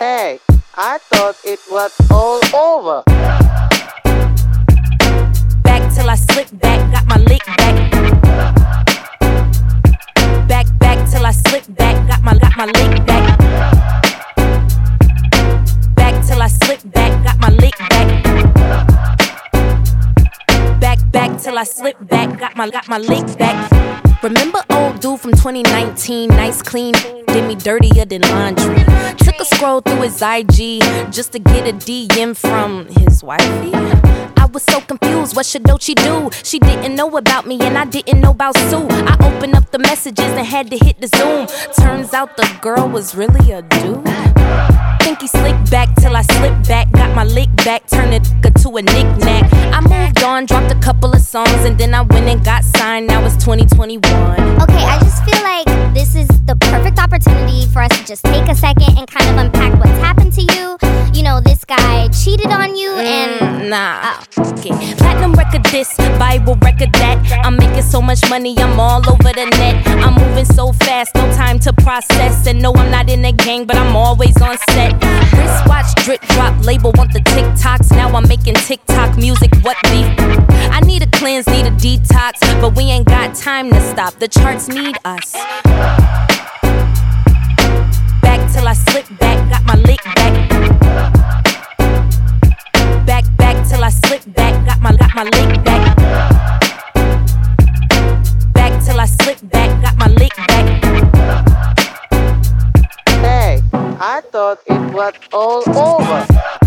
Hey, I thought it was all over. Back till I slip back, got my lick back. Back, back till I slip back, got my got my lick back. Back till I slip back, got my lick back. Back, back till I slip back, got my got my lick back. Remember old dude from 2019, nice clean, did me dirtier than laundry. Took a scroll through his IG just to get a DM from his wifey. I was so confused, what should Doechii do? She didn't know about me and I didn't know about Sue. I opened up the messages and had to hit the zoom. Turns out the girl was really a dude. Think he slick back till I slip back. My lick back, turn it to a knick-knack. I moved on, dropped a couple of songs, and then I went and got signed. Now it's 2021. Okay, I just feel like this is the perfect opportunity for us to just take a second and kind of unpack what's happened to you. You know, this guy cheated on you and. Mm, nah. Okay. Platinum record this, Bible record that. I'm making so much money, I'm all over the net. I'm moving so fast, no time to process. And no, I'm not in a gang, but I'm always on set. Drip drop, label want the TikToks. Now I'm making TikTok music, what beef? I need a cleanse, need a detox, but we ain't got time to stop. The charts need us. Thought it was all over.